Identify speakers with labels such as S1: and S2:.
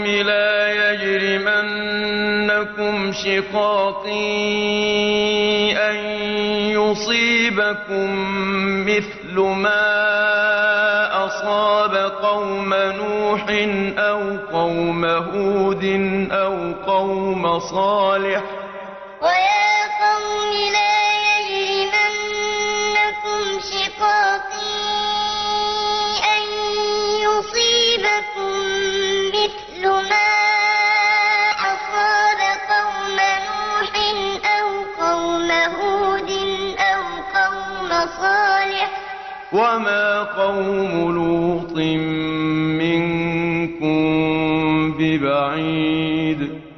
S1: قوم لا يجرمنكم شقاقي أن يصيبكم مثل ما أصاب قوم نوح أو قوم هود أو قوم صالح
S2: صالح
S1: وما قوم لوط منكم ببعيد.